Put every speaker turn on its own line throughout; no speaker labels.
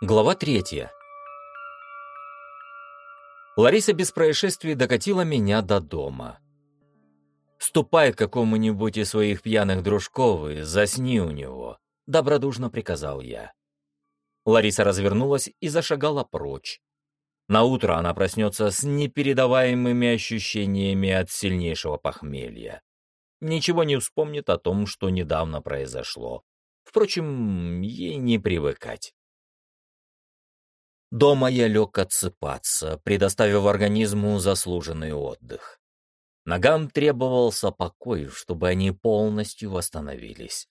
Глава третья. Лариса без происшествий докатила меня до дома. «Ступай к какому-нибудь из своих пьяных дружков и засни у него», — добродушно приказал я. Лариса развернулась и зашагала прочь. На утро она проснется с непередаваемыми ощущениями от сильнейшего похмелья. Ничего не вспомнит о том, что недавно произошло. Впрочем, ей не привыкать. Дома я лег отсыпаться, предоставив организму заслуженный отдых. Ногам требовался покой, чтобы они полностью восстановились.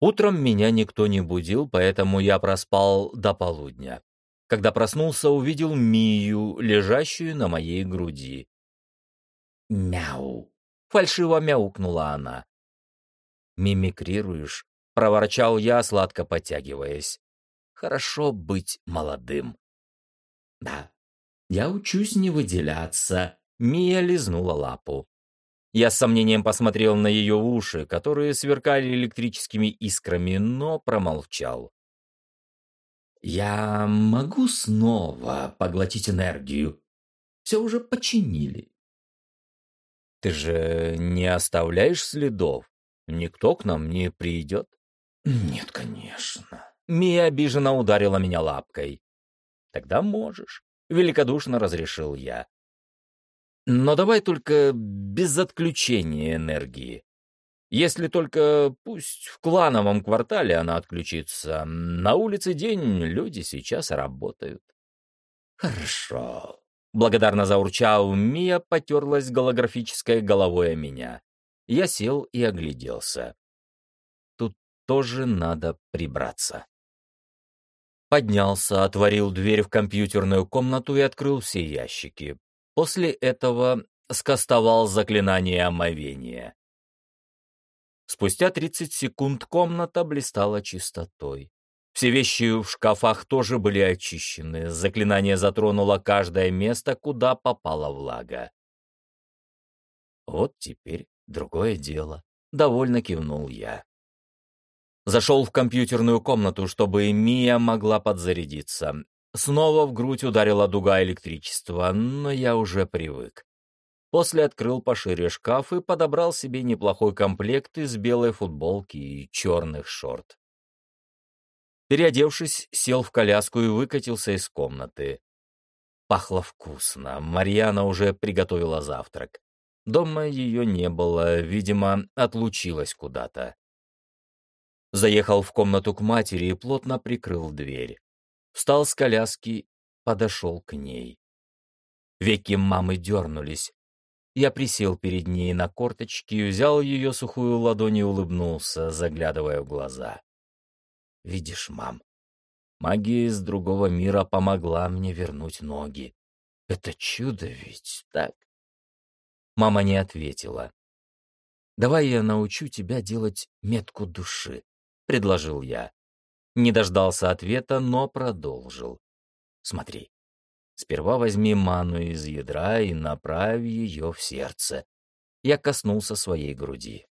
Утром меня никто не будил, поэтому я проспал до полудня. Когда проснулся, увидел Мию, лежащую на моей груди. «Мяу!» — фальшиво мяукнула она. «Мимикрируешь?» — проворчал я, сладко подтягиваясь. Хорошо быть молодым. Да, я учусь не выделяться. Мия лизнула лапу. Я с сомнением посмотрел на ее уши, которые сверкали электрическими искрами, но промолчал. «Я могу снова поглотить энергию. Все уже починили». «Ты же не оставляешь следов? Никто к нам не придет?» «Нет, конечно. Мия обиженно ударила меня лапкой. «Тогда можешь», — великодушно разрешил я. «Но давай только без отключения энергии. Если только пусть в клановом квартале она отключится. На улице день, люди сейчас работают». «Хорошо», — благодарно заурчал, Мия потерлась голографической головой о меня. Я сел и огляделся. Тут тоже надо прибраться. Поднялся, отворил дверь в компьютерную комнату и открыл все ящики. После этого скостовал заклинание омовения. Спустя 30 секунд комната блистала чистотой. Все вещи в шкафах тоже были очищены. Заклинание затронуло каждое место, куда попала влага. Вот теперь другое дело. Довольно кивнул я. Зашел в компьютерную комнату, чтобы Мия могла подзарядиться. Снова в грудь ударила дуга электричества, но я уже привык. После открыл пошире шкаф и подобрал себе неплохой комплект из белой футболки и черных шорт. Переодевшись, сел в коляску и выкатился из комнаты. Пахло вкусно, Марьяна уже приготовила завтрак. Дома ее не было, видимо, отлучилась куда-то. Заехал в комнату к матери и плотно прикрыл дверь. Встал с коляски, подошел к ней. Веки мамы дернулись. Я присел перед ней на корточки, взял ее сухую ладонь и улыбнулся, заглядывая в глаза. «Видишь, мам, магия из другого мира помогла мне вернуть ноги. Это чудо ведь, так?» Мама не ответила. «Давай я научу тебя делать метку души. — предложил я. Не дождался ответа, но продолжил. «Смотри, сперва возьми ману из ядра и направь ее в сердце». Я коснулся своей груди.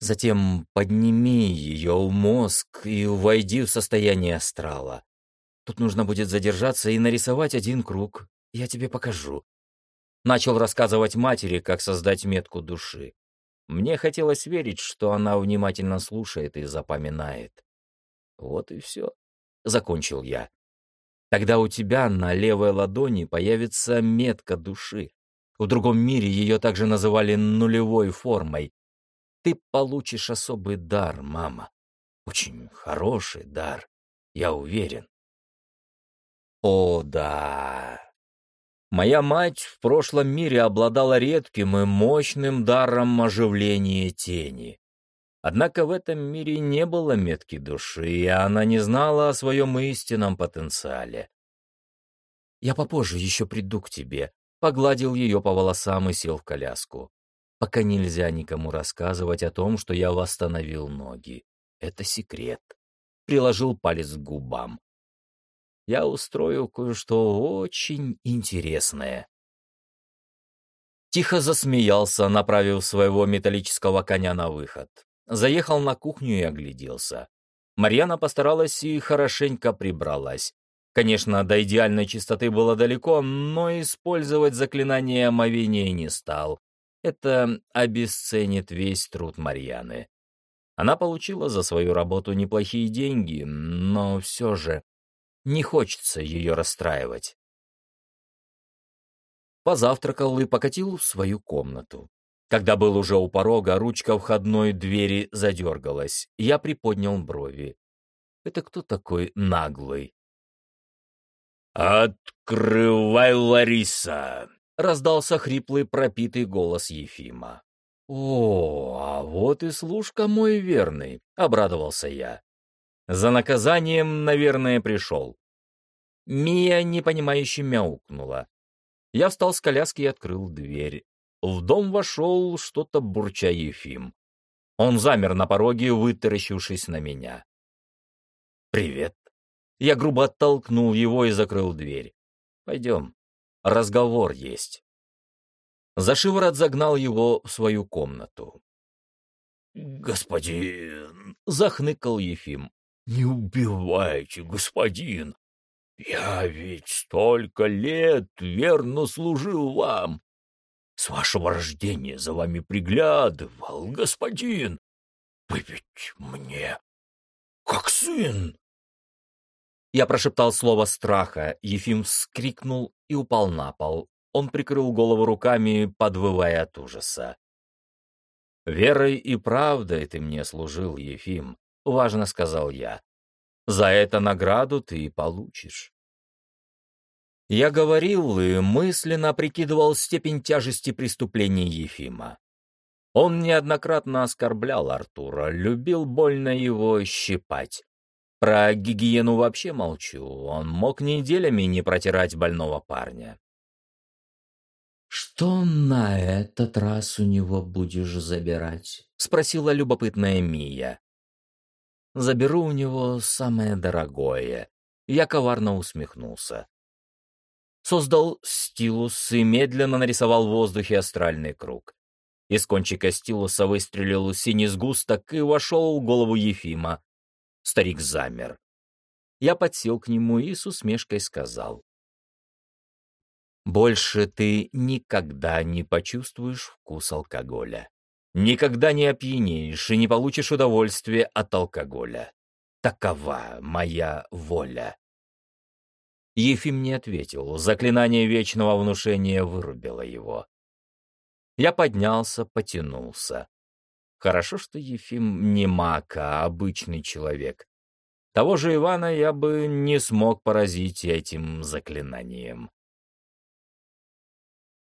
Затем подними ее в мозг и войди в состояние астрала. Тут нужно будет задержаться и нарисовать один круг. Я тебе покажу. Начал рассказывать матери, как создать метку души. Мне хотелось верить, что она внимательно слушает и запоминает. Вот и все. Закончил я. Тогда у тебя на левой ладони появится метка души. В другом мире ее также называли нулевой формой. Ты получишь особый дар, мама. Очень хороший дар, я уверен. О, да. Моя мать в прошлом мире обладала редким и мощным даром оживления тени. Однако в этом мире не было метки души, и она не знала о своем истинном потенциале. «Я попозже еще приду к тебе», — погладил ее по волосам и сел в коляску. «Пока нельзя никому рассказывать о том, что я восстановил ноги. Это секрет». Приложил палец к губам я устрою кое-что очень интересное. Тихо засмеялся, направив своего металлического коня на выход. Заехал на кухню и огляделся. Марьяна постаралась и хорошенько прибралась. Конечно, до идеальной чистоты было далеко, но использовать заклинание омовения не стал. Это обесценит весь труд Марьяны. Она получила за свою работу неплохие деньги, но все же не хочется ее расстраивать. Позавтракал и покатил в свою комнату. Когда был уже у порога, ручка входной двери задергалась. Я приподнял брови. Это кто такой наглый? «Открывай, Лариса!» — раздался хриплый пропитый голос Ефима. «О, а вот и служка мой верный», — обрадовался я. «За наказанием, наверное, пришел». Мия непонимающе мяукнула. Я встал с коляски и открыл дверь. В дом вошел что-то бурча Ефим. Он замер на пороге, вытаращившись на меня. «Привет», я грубо оттолкнул его и закрыл дверь. «Пойдем. Разговор есть». За шиворот загнал его в свою комнату.
«Господин...»
— захныкал Ефим.
«Не убивайте, господин! Я ведь столько лет верно служил вам. С вашего рождения за вами приглядывал, господин. Вы ведь мне как сын.
Я прошептал слово страха, Ефим вскрикнул и упал на пол. Он прикрыл голову руками, подвывая от ужаса. «Верой и правдой ты мне служил, Ефим», — важно сказал я. «За это награду ты получишь». Я говорил и мысленно прикидывал степень тяжести преступлений Ефима. Он неоднократно оскорблял Артура, любил больно его щипать. Про гигиену вообще молчу, он мог неделями не протирать больного парня.
«Что на этот раз у него будешь забирать?»
— спросила любопытная Мия. «Заберу у него самое дорогое». Я коварно усмехнулся. Создал стилус и медленно нарисовал в воздухе астральный круг. Из кончика стилуса выстрелил синий сгусток и вошел в голову Ефима, Старик замер. Я подсел к нему и с усмешкой сказал. «Больше ты никогда не почувствуешь вкус алкоголя. Никогда не опьянеешь и не получишь удовольствия от алкоголя. Такова моя воля». Ефим не ответил. Заклинание вечного внушения вырубило его. Я поднялся, потянулся. Хорошо, что Ефим не маг, а обычный человек. Того же Ивана я бы не смог поразить этим заклинанием.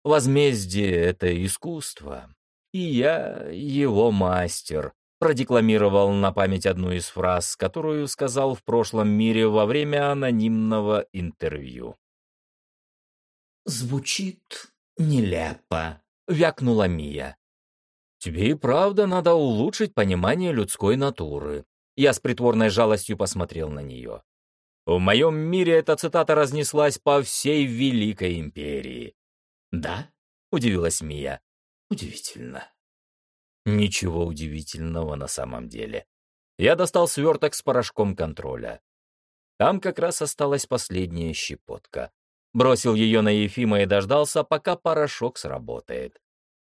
Возмездие — это искусство, и я его мастер, продекламировал на память одну из фраз, которую сказал в прошлом мире во время анонимного интервью.
«Звучит нелепо», —
вякнула Мия. Тебе и правда надо улучшить понимание людской натуры. Я с притворной жалостью посмотрел на нее. В моем мире эта цитата разнеслась по всей Великой Империи.
«Да?»
— удивилась Мия.
«Удивительно».
Ничего удивительного на самом деле. Я достал сверток с порошком контроля. Там как раз осталась последняя щепотка. Бросил ее на Ефима и дождался, пока порошок сработает.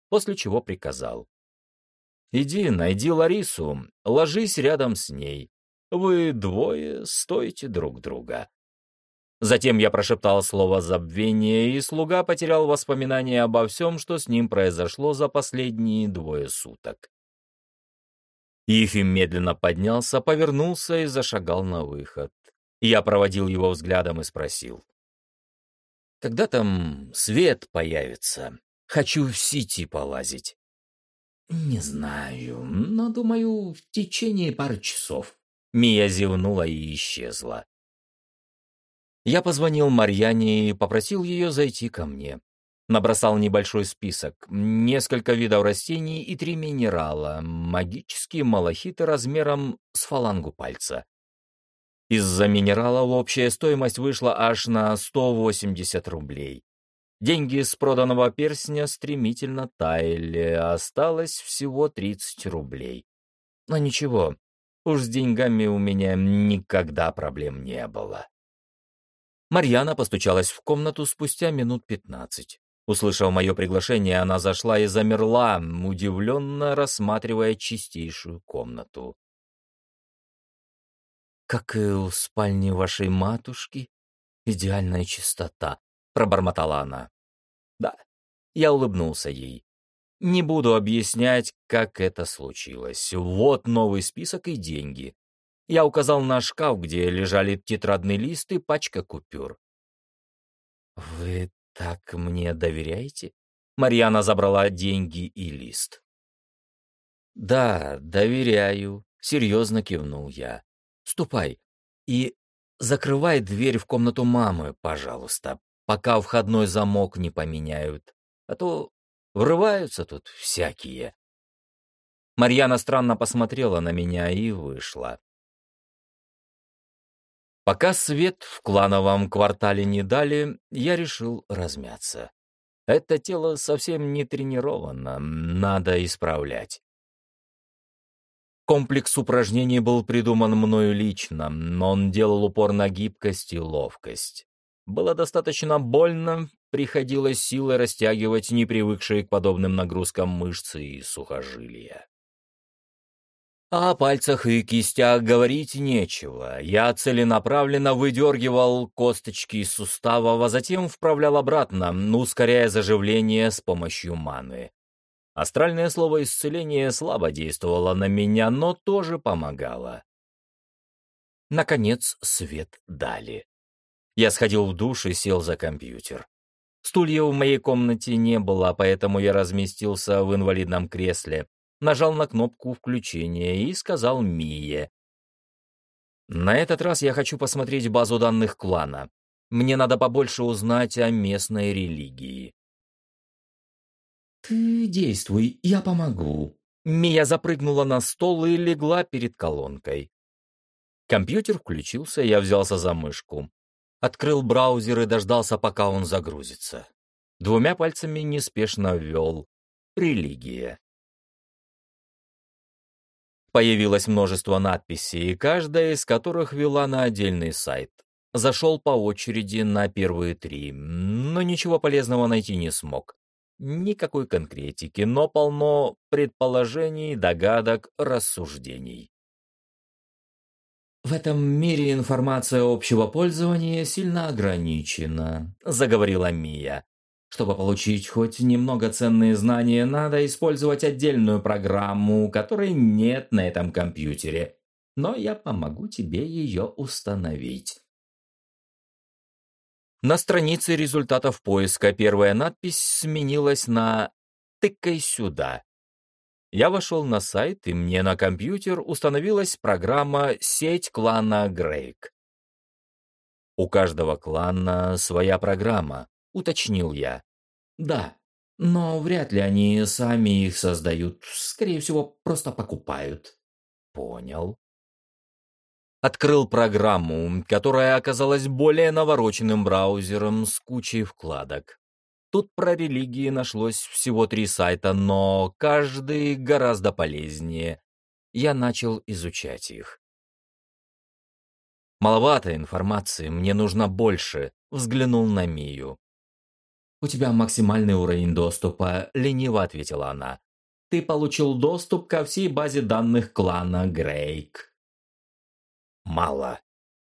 После чего приказал. Иди, найди Ларису, ложись рядом с ней. Вы двое стоите друг друга». Затем я прошептал слово забвения, и слуга потерял воспоминания обо всем, что с ним произошло за последние двое суток. Ефим медленно поднялся, повернулся и зашагал на выход. Я проводил его взглядом и спросил. «Когда там свет появится? Хочу в сети полазить».
«Не знаю, но, думаю, в течение пары часов».
Мия зевнула и исчезла. Я позвонил Марьяне и попросил ее зайти ко мне. Набросал небольшой список, несколько видов растений и три минерала, магические малахиты размером с фалангу пальца. Из-за минералов общая стоимость вышла аж на 180 рублей. Деньги с проданного перстня стремительно таяли, осталось всего 30 рублей. Но ничего, Уж с деньгами у меня никогда проблем не было. Марьяна постучалась в комнату спустя минут пятнадцать. Услышав мое приглашение, она зашла и замерла, удивленно рассматривая чистейшую комнату. «Как и у спальни вашей матушки, идеальная чистота», — пробормотала она. «Да». Я улыбнулся ей. Не буду объяснять, как это случилось. Вот новый список и деньги. Я указал на шкаф, где лежали тетрадный лист и пачка купюр. «Вы так мне доверяете?» Марьяна забрала деньги и лист. «Да, доверяю», — серьезно кивнул я. «Ступай и закрывай дверь в комнату мамы, пожалуйста, пока входной замок не поменяют, а то врываются тут всякие». Марьяна странно посмотрела на меня и вышла. Пока свет в клановом квартале не дали, я решил размяться. Это тело совсем не тренировано, надо исправлять. Комплекс упражнений был придуман мною лично, но он делал упор на гибкость и ловкость. Было достаточно больно, приходилось силой растягивать непривыкшие к подобным нагрузкам мышцы и сухожилия. О пальцах и кистях говорить нечего. Я целенаправленно выдергивал косточки из суставов, а затем вправлял обратно, ускоряя заживление с помощью маны. Астральное слово «исцеление» слабо действовало на меня, но тоже помогало. Наконец свет дали. Я сходил в душ и сел за компьютер. Стулья в моей комнате не было, поэтому я разместился в инвалидном кресле, нажал на кнопку включения и сказал Мие. «На этот раз я хочу посмотреть базу данных клана. Мне надо побольше узнать о местной религии».
«Ты действуй, я помогу».
Мия запрыгнула на стол и легла перед колонкой. Компьютер включился, я взялся за мышку. Открыл браузер и дождался, пока он загрузится. Двумя пальцами неспешно ввел «Религия». Появилось множество надписей, каждая из которых вела на отдельный сайт. Зашел по очереди на первые три, но ничего полезного найти не смог. Никакой конкретики, но полно предположений, догадок, рассуждений.
«В этом мире информация общего пользования сильно ограничена», — заговорила Мия. Чтобы получить хоть немного ценные знания, надо использовать отдельную программу, которой нет на этом компьютере. Но я помогу тебе ее установить.
На странице результатов поиска первая надпись сменилась на «Тыкай сюда». Я вошел на сайт, и мне на компьютер установилась программа «Сеть клана Грейк». У каждого клана своя программа, — уточнил я.
«Да, но вряд ли они сами их создают. Скорее всего, просто покупают».
«Понял». Открыл программу, которая оказалась более навороченным браузером с кучей вкладок. Тут про религии нашлось всего три сайта, но каждый гораздо полезнее. Я начал изучать их. Маловато информации, мне нужно больше, взглянул на Мию.
«У тебя максимальный уровень доступа», — лениво ответила она. «Ты получил доступ ко всей базе данных клана Грейк».
«Мало».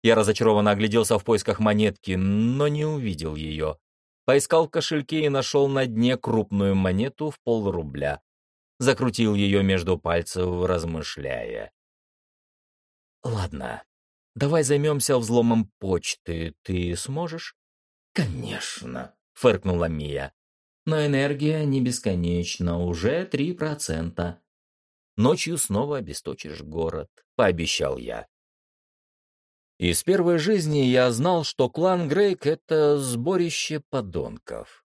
Я разочарованно огляделся в поисках монетки, но не увидел ее. Поискал в кошельке и нашел на дне крупную монету в полрубля. Закрутил ее между пальцев, размышляя. «Ладно, давай займемся взломом почты. Ты сможешь?»
«Конечно», — фыркнула Мия. «Но энергия не бесконечна, уже три процента».
«Ночью снова обесточишь город», — пообещал я. Из первой жизни я знал, что клан Грейк — это сборище подонков.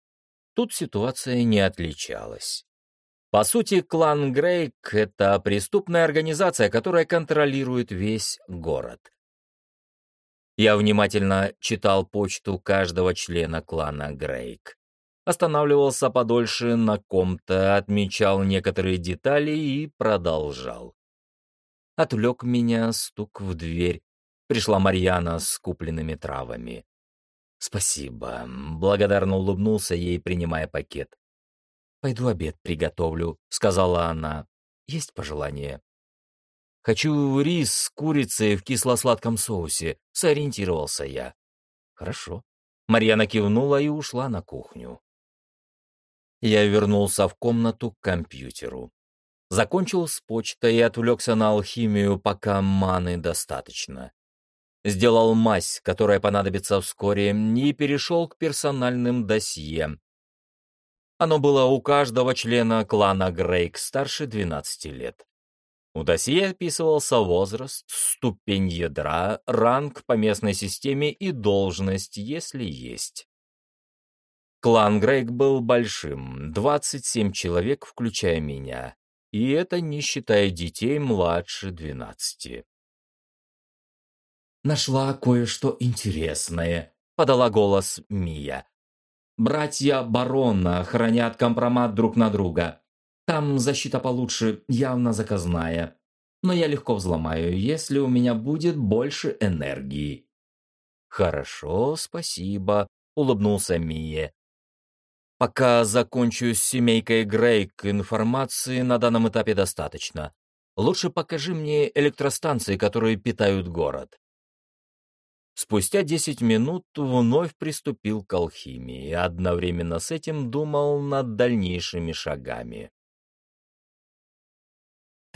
Тут ситуация не отличалась. По сути, клан Грейк — это преступная организация, которая контролирует весь город. Я внимательно читал почту каждого члена клана Грейк. Останавливался подольше на ком-то, отмечал некоторые детали и продолжал. Отвлек меня стук в дверь. Пришла Марьяна с купленными травами. «Спасибо», — благодарно улыбнулся ей, принимая пакет. «Пойду обед приготовлю», — сказала она. «Есть пожелание?» «Хочу рис с курицей в кисло-сладком соусе», — сориентировался я. «Хорошо». Марьяна кивнула и ушла на кухню. Я вернулся в комнату к компьютеру. Закончил с почтой и отвлекся на алхимию, пока маны достаточно. Сделал мазь, которая понадобится вскоре, и перешел к персональным досье. Оно было у каждого члена клана Грейк старше 12 лет. У досье описывался возраст, ступень ядра, ранг по местной системе и должность, если есть. Клан Грейк был большим, 27 человек, включая меня, и это не считая детей младше 12.
«Нашла кое-что интересное», — подала голос Мия. «Братья барона хранят компромат друг на друга. Там защита получше, явно заказная. Но я легко взломаю, если у меня будет больше энергии».
«Хорошо, спасибо», — улыбнулся Мия. «Пока закончу с семейкой Грейк, информации на данном этапе достаточно. Лучше покажи мне электростанции, которые питают город». Спустя десять минут вновь приступил к алхимии одновременно с этим думал над дальнейшими шагами.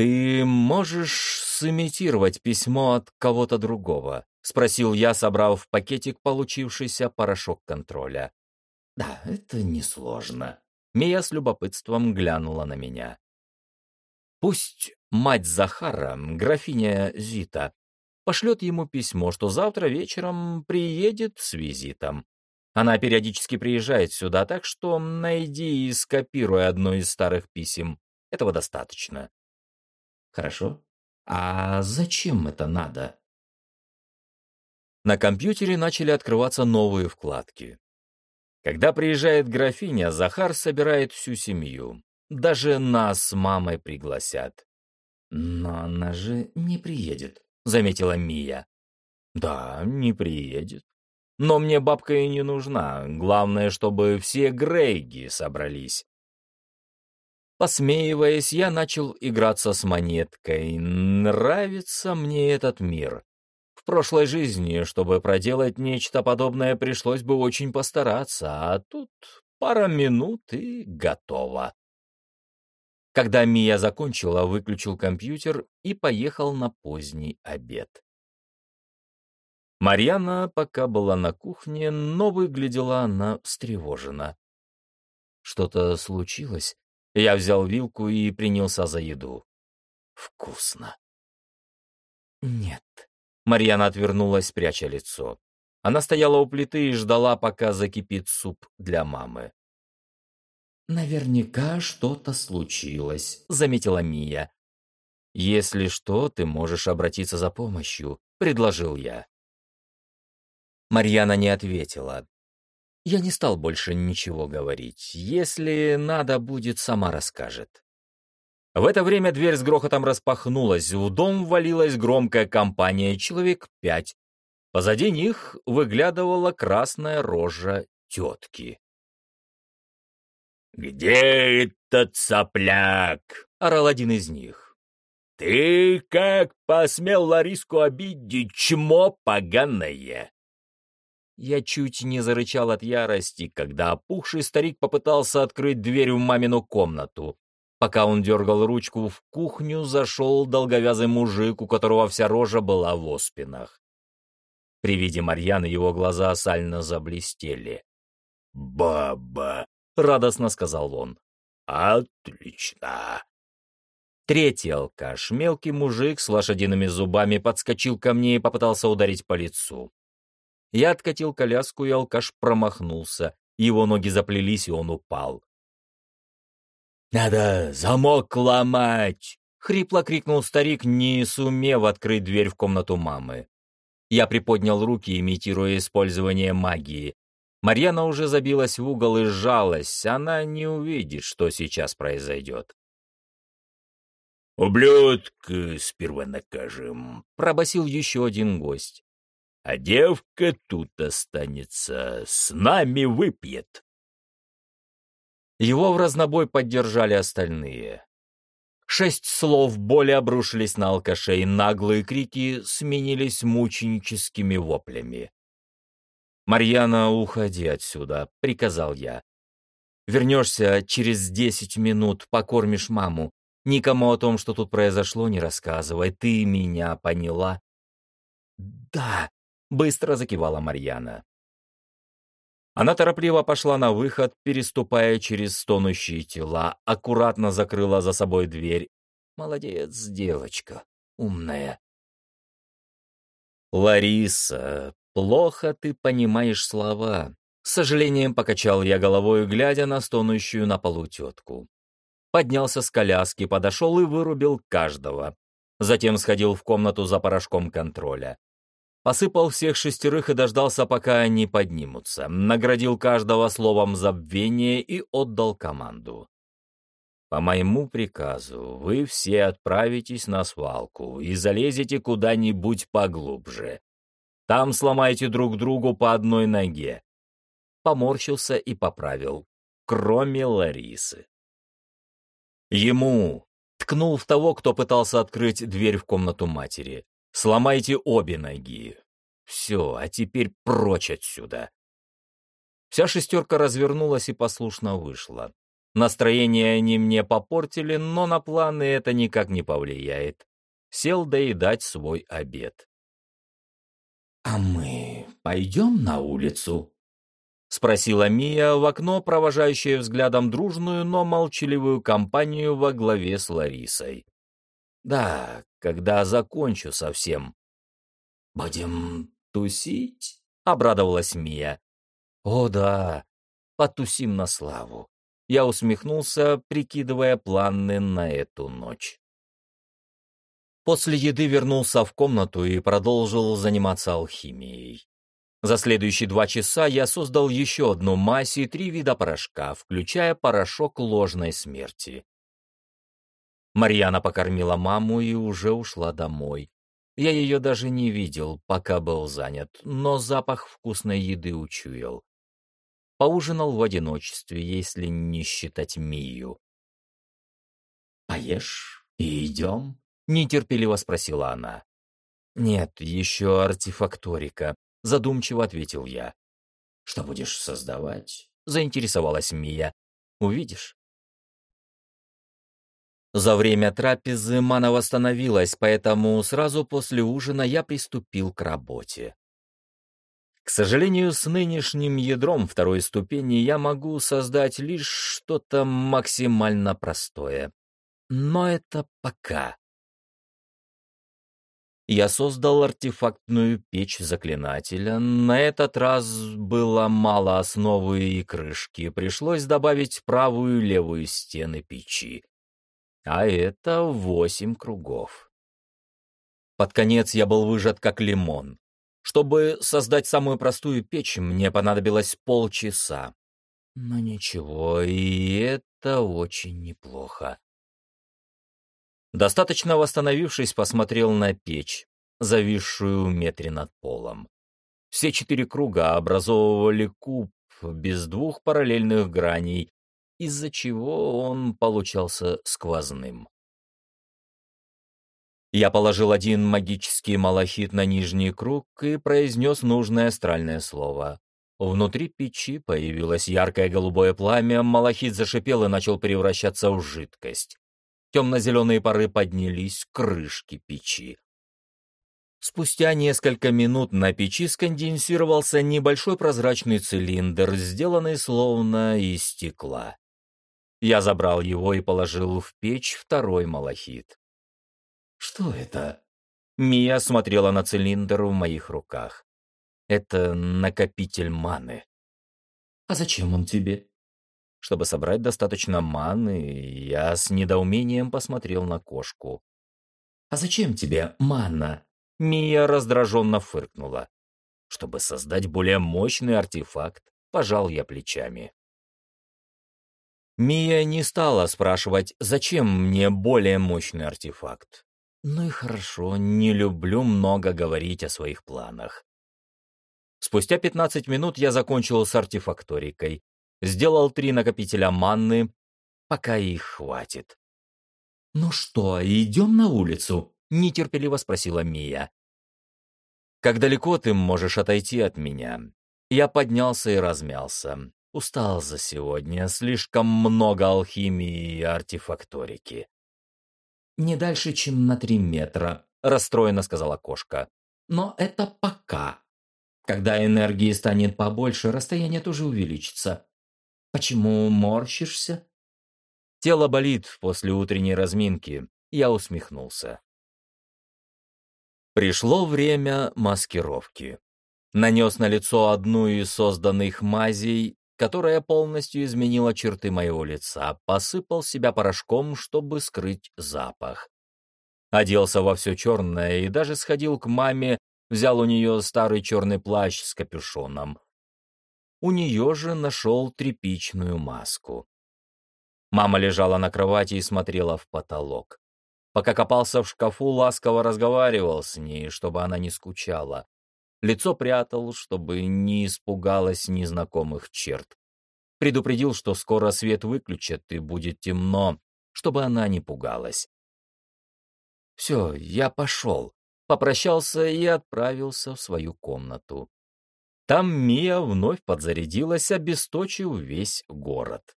«Ты можешь сымитировать письмо от кого-то другого?» — спросил я, собрав в пакетик получившийся порошок контроля.
«Да, это несложно».
Мия с любопытством глянула на меня. «Пусть мать Захара, графиня Зита, пошлет ему письмо, что завтра вечером приедет с визитом. Она периодически приезжает сюда, так что найди и скопируй одно из старых писем. Этого достаточно.
Хорошо. А зачем это надо?
На компьютере начали открываться новые вкладки. Когда приезжает графиня, Захар собирает всю семью. Даже нас с мамой пригласят.
Но она же не приедет,
заметила Мия. Да, не приедет. Но мне бабка и не нужна. Главное, чтобы все Грейги собрались. Посмеиваясь, я начал играться с монеткой. Нравится мне этот мир. В прошлой жизни, чтобы проделать нечто подобное, пришлось бы очень постараться, а тут пара минут и готово. Когда Мия закончила, выключил компьютер и поехал на поздний обед. Марьяна пока была на кухне, но выглядела она встревоженно. Что-то случилось? Я взял вилку и принялся за еду. Вкусно. Нет. Марьяна отвернулась, пряча лицо. Она стояла у плиты и ждала, пока закипит суп для мамы.
«Наверняка что-то случилось», —
заметила Мия. «Если что, ты можешь обратиться за помощью», — предложил я. Марьяна не ответила. Я не стал больше ничего говорить. Если надо будет, сама расскажет. В это время дверь с грохотом распахнулась, в дом ввалилась громкая компания, человек пять. Позади них выглядывала красная рожа тетки.
«Где этот сопляк?»
— орал один из них.
«Ты как посмел Лариску обидеть, чмо поганое!»
Я чуть не зарычал от ярости, когда опухший старик попытался открыть дверь в мамину комнату. Пока он дергал ручку, в кухню зашел долговязый мужик, у которого вся рожа была в оспинах. При виде Марьяны его глаза сально заблестели.
«Баба!»
— радостно сказал он.
«Отлично!»
Третий алкаш, мелкий мужик с лошадиными зубами, подскочил ко мне и попытался ударить по лицу. Я откатил коляску, и алкаш промахнулся. Его ноги заплелись, и он упал.
«Надо замок ломать!»
— хрипло крикнул старик, не сумев открыть дверь в комнату мамы. Я приподнял руки, имитируя использование магии. Марьяна уже забилась в угол и сжалась, она не увидит, что сейчас произойдет.
«Ублюдка сперва накажем», — пробасил еще один гость. «А девка тут останется, с нами выпьет».
Его в разнобой поддержали остальные. Шесть слов боли обрушились на алкашей, наглые крики сменились мученическими воплями. «Марьяна, уходи отсюда», — приказал я. «Вернешься через десять минут, покормишь маму. Никому о том, что тут произошло, не рассказывай. Ты меня поняла?» «Да», — быстро закивала Марьяна. Она торопливо пошла на выход, переступая через стонущие тела, аккуратно закрыла за собой дверь. Молодец, девочка, умная. «Лариса, плохо ты понимаешь слова», — с сожалением покачал я головой, глядя на стонущую на полу тетку. Поднялся с коляски, подошел и вырубил каждого. Затем сходил в комнату за порошком контроля. Посыпал всех шестерых и дождался, пока они поднимутся. Наградил каждого словом забвения и отдал команду. По моему приказу вы все отправитесь на свалку и залезете куда-нибудь поглубже. Там сломайте друг другу по одной ноге. Поморщился и поправил. Кроме Ларисы. Ему ткнул в того, кто пытался открыть дверь в комнату матери. Сломайте обе ноги. Все, а теперь прочь отсюда. Вся шестерка развернулась и послушно вышла. Настроение они мне попортили, но на планы это никак не повлияет. Сел доедать свой обед.
«А мы пойдем на улицу?»
— спросила Мия в окно, провожающая взглядом дружную, но молчаливую компанию во главе с Ларисой. «Да, когда закончу совсем».
«Будем тусить?»
— обрадовалась Мия. «О да, потусим на славу». Я усмехнулся, прикидывая планы на эту ночь. После еды вернулся в комнату и продолжил заниматься алхимией. За следующие два часа я создал еще одну мазь и три вида порошка, включая порошок ложной смерти. Марьяна покормила маму и уже ушла домой. Я ее даже не видел, пока был занят, но запах вкусной еды учуял. Поужинал в одиночестве, если не считать Мию.
«Поешь и идем?»
— нетерпеливо спросила она. «Нет, еще артефакторика», — задумчиво ответил я.
«Что будешь создавать?»
— заинтересовалась Мия. «Увидишь». За время трапезы мана восстановилась, поэтому сразу после ужина я приступил к работе. К сожалению, с нынешним ядром второй ступени я могу создать лишь что-то максимально простое. Но это пока. Я создал артефактную печь заклинателя. На этот раз было мало основы и крышки. Пришлось добавить правую и левую стены печи а это восемь кругов. Под конец я был выжат как лимон. Чтобы создать самую простую печь, мне понадобилось полчаса. Но ничего, и это очень неплохо. Достаточно восстановившись, посмотрел на печь, зависшую в метре над полом. Все четыре круга образовывали куб без двух параллельных граней, из-за чего он получался сквозным. Я положил один магический малахит на нижний круг и произнес нужное астральное слово. Внутри печи появилось яркое голубое пламя, малахит зашипел и начал превращаться в жидкость. Темно-зеленые пары поднялись к крышке печи. Спустя несколько минут на печи сконденсировался небольшой прозрачный цилиндр, сделанный словно из стекла. Я забрал его и положил в печь второй малахит.
«Что это?»
Мия смотрела на цилиндр в моих руках. «Это накопитель маны».
«А зачем он тебе?»
Чтобы собрать достаточно маны, я с недоумением посмотрел на кошку.
«А зачем тебе мана?»
Мия раздраженно фыркнула. Чтобы создать более мощный артефакт, пожал я плечами. Мия не стала спрашивать, зачем мне более мощный артефакт. Ну и хорошо, не люблю много говорить о своих планах. Спустя 15 минут я закончил с артефакторикой, сделал три накопителя манны, пока их хватит.
«Ну что, идем на улицу?»
— нетерпеливо спросила Мия. «Как далеко ты можешь отойти от меня?» Я поднялся и размялся. Устал за сегодня, слишком много алхимии и артефакторики.
«Не дальше, чем на три метра», — расстроенно сказала кошка. «Но это пока. Когда энергии станет побольше, расстояние тоже увеличится. Почему морщишься?»
Тело болит после утренней разминки. Я усмехнулся. Пришло время маскировки. Нанес на лицо одну из созданных мазей, которая полностью изменила черты моего лица, посыпал себя порошком, чтобы скрыть запах. Оделся во все черное и даже сходил к маме, взял у нее старый черный плащ с капюшоном. У нее же нашел тряпичную маску. Мама лежала на кровати и смотрела в потолок. Пока копался в шкафу, ласково разговаривал с ней, чтобы она не скучала. Лицо прятал, чтобы не испугалась незнакомых черт. Предупредил, что скоро свет выключат и будет темно, чтобы она не пугалась. «Все, я пошел», попрощался и отправился в свою комнату. Там Мия вновь подзарядилась, обесточив весь город.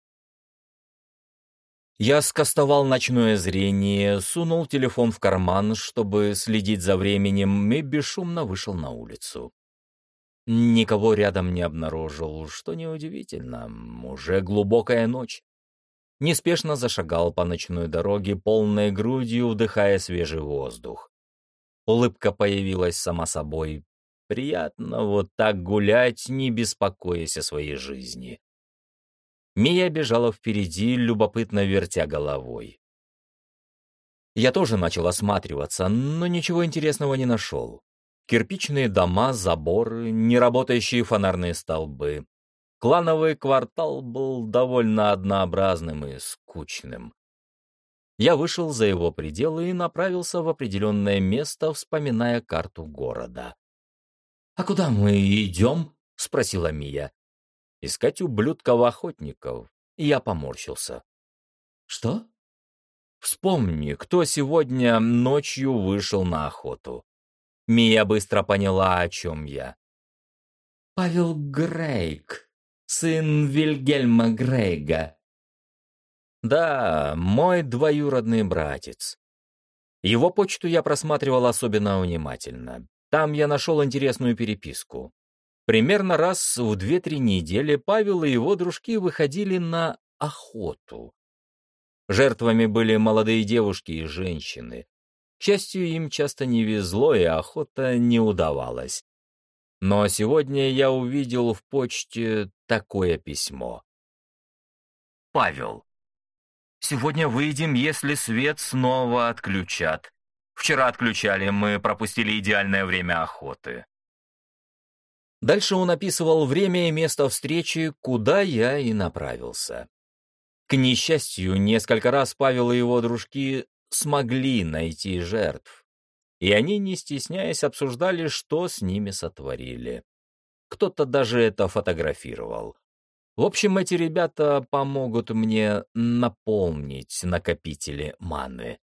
Я скостовал ночное зрение, сунул телефон в карман, чтобы следить за временем, и бесшумно вышел на улицу. Никого рядом не обнаружил, что неудивительно, уже глубокая ночь. Неспешно зашагал по ночной дороге, полной грудью вдыхая свежий воздух. Улыбка появилась сама собой. Приятно вот так гулять, не беспокоясь о своей жизни. Мия бежала впереди, любопытно вертя головой. Я тоже начал осматриваться, но ничего интересного не нашел. Кирпичные дома, заборы, неработающие фонарные столбы. Клановый квартал был довольно однообразным и скучным. Я вышел за его пределы и направился в определенное место, вспоминая карту города. «А куда мы идем?» — спросила Мия искать ублюдков-охотников. Я поморщился. «Что?» «Вспомни, кто сегодня ночью вышел на охоту». Мия быстро поняла, о чем я.
«Павел Грейг, сын Вильгельма Грейга».
«Да, мой двоюродный братец. Его почту я просматривал особенно внимательно. Там я нашел интересную переписку. Примерно раз в две-три недели Павел и его дружки выходили на охоту. Жертвами были молодые девушки и женщины. К счастью, им часто не везло, и охота не удавалась. Но сегодня я увидел в почте такое письмо. Павел. Сегодня выйдем, если свет снова отключат. Вчера отключали, мы пропустили идеальное время охоты. Дальше он описывал время и место встречи, куда я и направился. К несчастью, несколько раз Павел и его дружки смогли найти жертв, и они, не стесняясь, обсуждали, что с ними сотворили. Кто-то даже это фотографировал. В общем, эти ребята помогут мне наполнить накопители маны.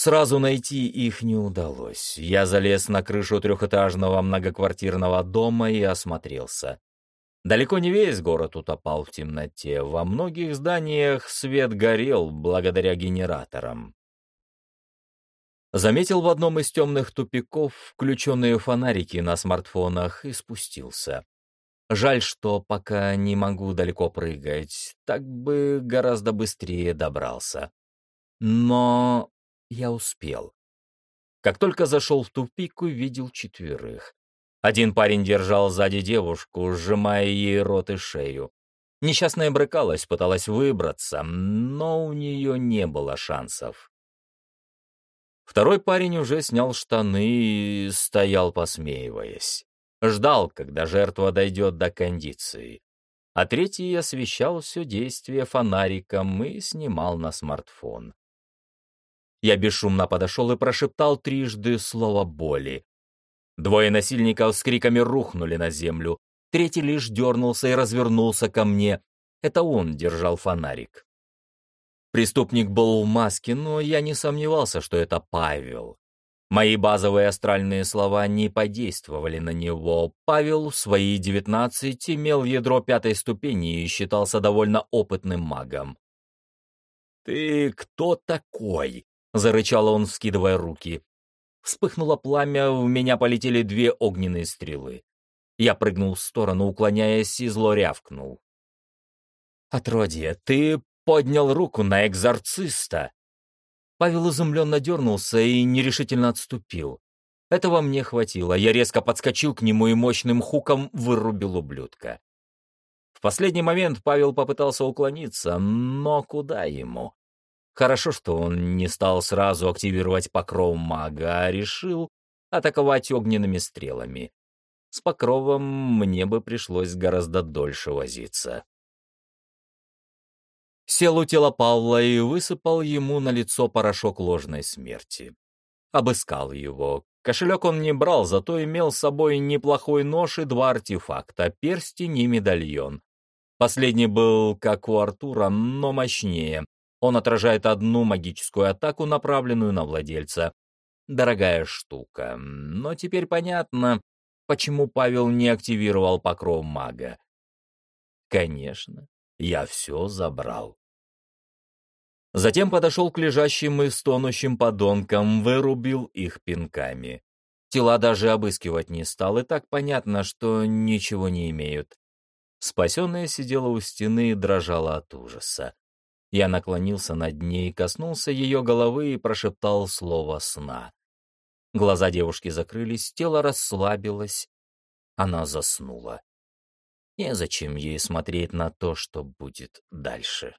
Сразу найти их не удалось. Я залез на крышу трехэтажного многоквартирного дома и осмотрелся. Далеко не весь город утопал в темноте. Во многих зданиях свет горел благодаря генераторам. Заметил в одном из темных тупиков включенные фонарики на смартфонах и спустился. Жаль, что пока не могу далеко прыгать, так бы гораздо быстрее добрался. Но я успел. Как только зашел в тупик, увидел четверых. Один парень держал сзади девушку, сжимая ей рот и шею. Несчастная брыкалась, пыталась выбраться, но у нее не было шансов. Второй парень уже снял штаны и стоял, посмеиваясь. Ждал, когда жертва дойдет до кондиции. а третий освещал все действие фонариком и снимал на смартфон. Я бесшумно подошел и прошептал трижды слово боли. Двое насильников с криками рухнули на землю. Третий лишь дернулся и развернулся ко мне. Это он держал фонарик. Преступник был в маске, но я не сомневался, что это Павел. Мои базовые астральные слова не подействовали на него. Павел в свои девятнадцать имел ядро пятой ступени и считался довольно опытным магом. «Ты кто такой?» — зарычал он, вскидывая руки. Вспыхнуло пламя, в меня полетели две огненные стрелы. Я прыгнул в сторону, уклоняясь, и зло рявкнул. «Отродье, ты поднял руку на экзорциста!» Павел изумленно дернулся и нерешительно отступил. Этого мне хватило. Я резко подскочил к нему и мощным хуком вырубил ублюдка. В последний момент Павел попытался уклониться, но куда ему? Хорошо, что он не стал сразу активировать покров мага, а решил атаковать огненными стрелами. С покровом мне бы пришлось гораздо дольше возиться. Сел у тела Павла и высыпал ему на лицо порошок ложной смерти. Обыскал его. Кошелек он не брал, зато имел с собой неплохой нож и два артефакта — перстень и медальон. Последний был, как у Артура, но мощнее, он отражает одну магическую атаку, направленную на владельца. Дорогая штука. Но теперь понятно, почему Павел не активировал покров мага. Конечно, я все забрал. Затем подошел к лежащим и стонущим подонкам, вырубил их пинками. Тела даже обыскивать не стал, и так понятно, что ничего не имеют. Спасенная сидела у стены и дрожала от ужаса. Я наклонился над ней, коснулся ее головы и прошептал слово сна. Глаза девушки закрылись, тело расслабилось. Она заснула. Незачем ей смотреть на то, что будет дальше.